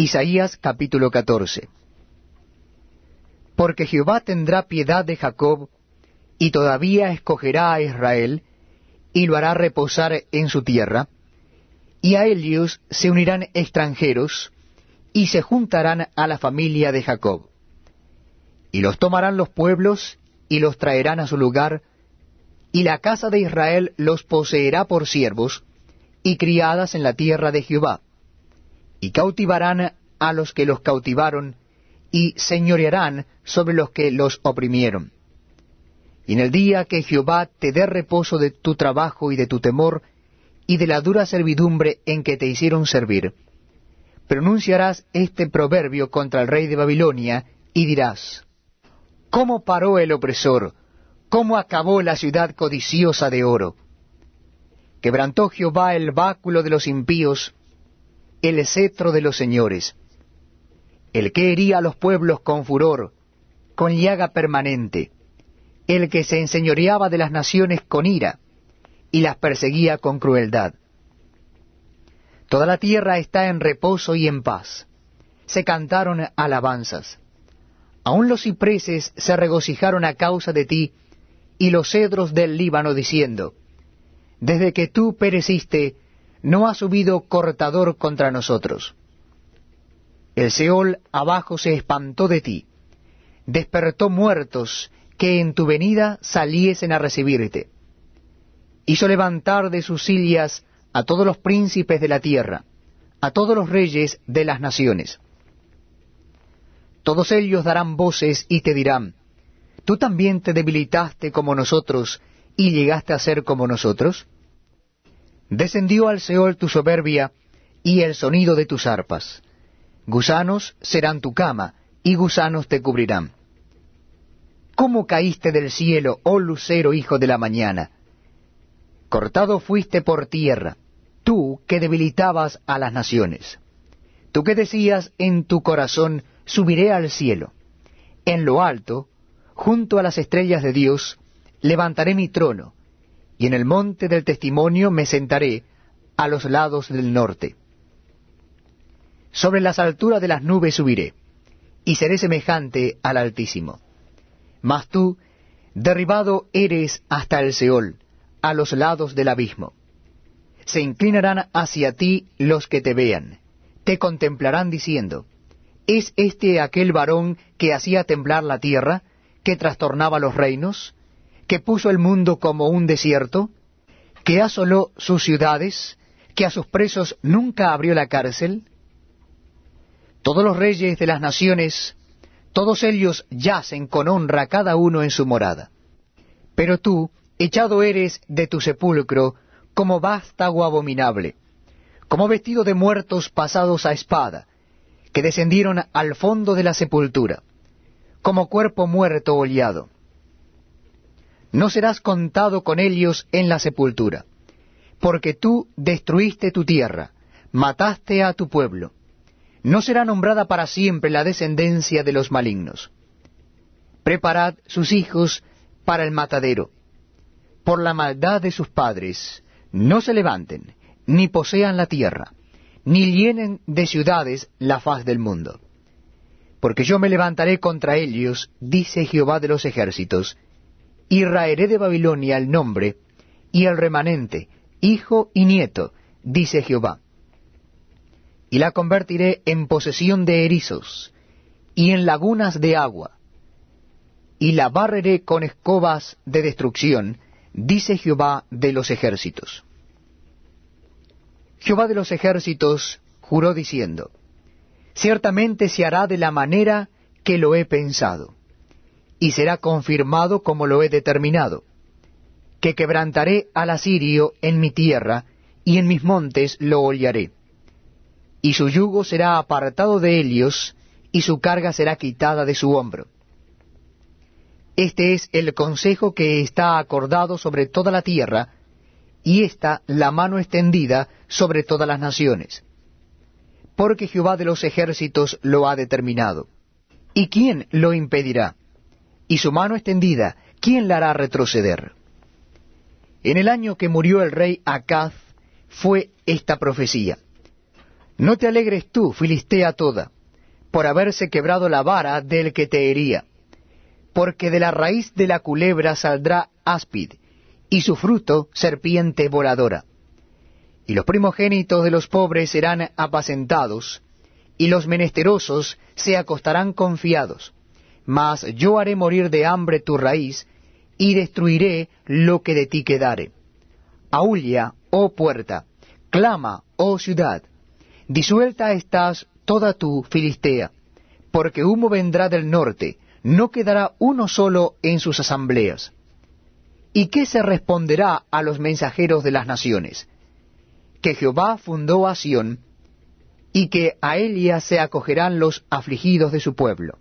Isaías capítulo 14 Porque Jehová tendrá piedad de Jacob, y todavía escogerá a Israel, y lo hará reposar en su tierra, y a ellos se unirán extranjeros, y se juntarán a la familia de Jacob. Y los tomarán los pueblos, y los traerán a su lugar, y la casa de Israel los poseerá por siervos, y criadas en la tierra de Jehová y cautivarán a los que los cautivaron, y señorearán sobre los que los oprimieron. Y en el día que Jehová te dé reposo de tu trabajo y de tu temor, y de la dura servidumbre en que te hicieron servir, pronunciarás este proverbio contra el rey de Babilonia, y dirás, ¿Cómo paró el opresor? ¿Cómo acabó la ciudad codiciosa de oro? Quebrantó Jehová el báculo de los impíos, el cetro de los señores, el que hería a los pueblos con furor, con llaga permanente, el que se enseñoreaba de las naciones con ira, y las perseguía con crueldad. Toda la tierra está en reposo y en paz. Se cantaron alabanzas. Aun los cipreses se regocijaron a causa de ti, y los cedros del Líbano diciendo, Desde que tú pereciste, no ha subido cortador contra nosotros. El Seol abajo se espantó de ti, despertó muertos que en tu venida saliesen a recibirte. Hizo levantar de sus sillas a todos los príncipes de la tierra, a todos los reyes de las naciones. Todos ellos darán voces y te dirán, ¿tú también te debilitaste como nosotros y llegaste a ser como nosotros? Descendió al Seol tu soberbia y el sonido de tus arpas. Gusanos serán tu cama, y gusanos te cubrirán. ¿Cómo caíste del cielo, oh lucero hijo de la mañana? Cortado fuiste por tierra, tú que debilitabas a las naciones. Tú que decías en tu corazón, subiré al cielo. En lo alto, junto a las estrellas de Dios, levantaré mi trono y en el monte del testimonio me sentaré a los lados del norte. Sobre las alturas de las nubes subiré, y seré semejante al Altísimo. Mas tú, derribado eres hasta el Seol, a los lados del abismo. Se inclinarán hacia ti los que te vean, te contemplarán diciendo, ¿Es este aquel varón que hacía temblar la tierra, que trastornaba los reinos? Que puso el mundo como un desierto, que asoló sus ciudades, que a sus presos nunca abrió la cárcel? Todos los reyes de las naciones, todos ellos yacen con honra cada uno en su morada. Pero tú, echado eres de tu sepulcro, como vástago abominable, como vestido de muertos pasados a espada, que descendieron al fondo de la sepultura, como cuerpo muerto oleado no serás contado con ellos en la sepultura, porque tú destruiste tu tierra, mataste a tu pueblo. No será nombrada para siempre la descendencia de los malignos. Preparad sus hijos para el matadero. Por la maldad de sus padres, no se levanten, ni posean la tierra, ni llenen de ciudades la faz del mundo. Porque yo me levantaré contra ellos, dice Jehová de los ejércitos, y raeré de Babilonia el nombre y el remanente, hijo y nieto, dice Jehová. Y la convertiré en posesión de erizos y en lagunas de agua, y la barreré con escobas de destrucción, dice Jehová de los ejércitos. Jehová de los ejércitos juró diciendo, Ciertamente se hará de la manera que lo he pensado y será confirmado como lo he determinado, que quebrantaré al asirio en mi tierra, y en mis montes lo hollaré. Y su yugo será apartado de ellos, y su carga será quitada de su hombro. Este es el consejo que está acordado sobre toda la tierra, y esta la mano extendida sobre todas las naciones. Porque Jehová de los ejércitos lo ha determinado. ¿Y quién lo impedirá? Y su mano extendida, ¿quién la hará retroceder? En el año que murió el rey Acaz fue esta profecía. No te alegres tú, Filistea toda, por haberse quebrado la vara del que te hería, porque de la raíz de la culebra saldrá áspid, y su fruto serpiente voladora. Y los primogénitos de los pobres serán apacentados, y los menesterosos se acostarán confiados. Mas yo haré morir de hambre tu raíz, y destruiré lo que de ti quedare. Aúlla, oh puerta, clama, oh ciudad, disuelta estás toda tu Filistea, porque humo vendrá del norte, no quedará uno solo en sus asambleas. ¿Y qué se responderá a los mensajeros de las naciones? Que Jehová fundó a Sión, y que a Elia se acogerán los afligidos de su pueblo.